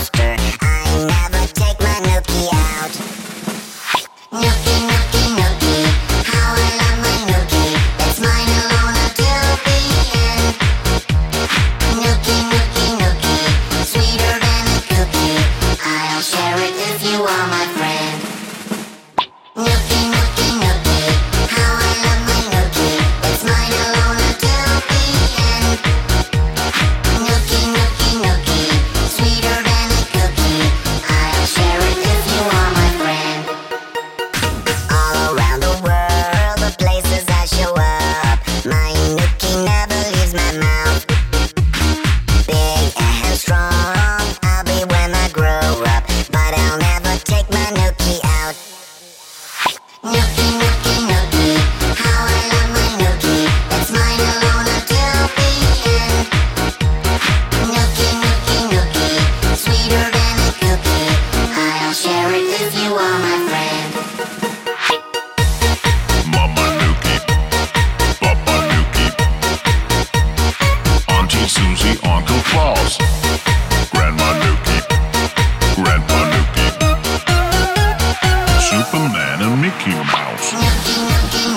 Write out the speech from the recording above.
Thursday. Claus, Grandma Nuki, Grandpa Nuki, Superman and Mickey Mouse.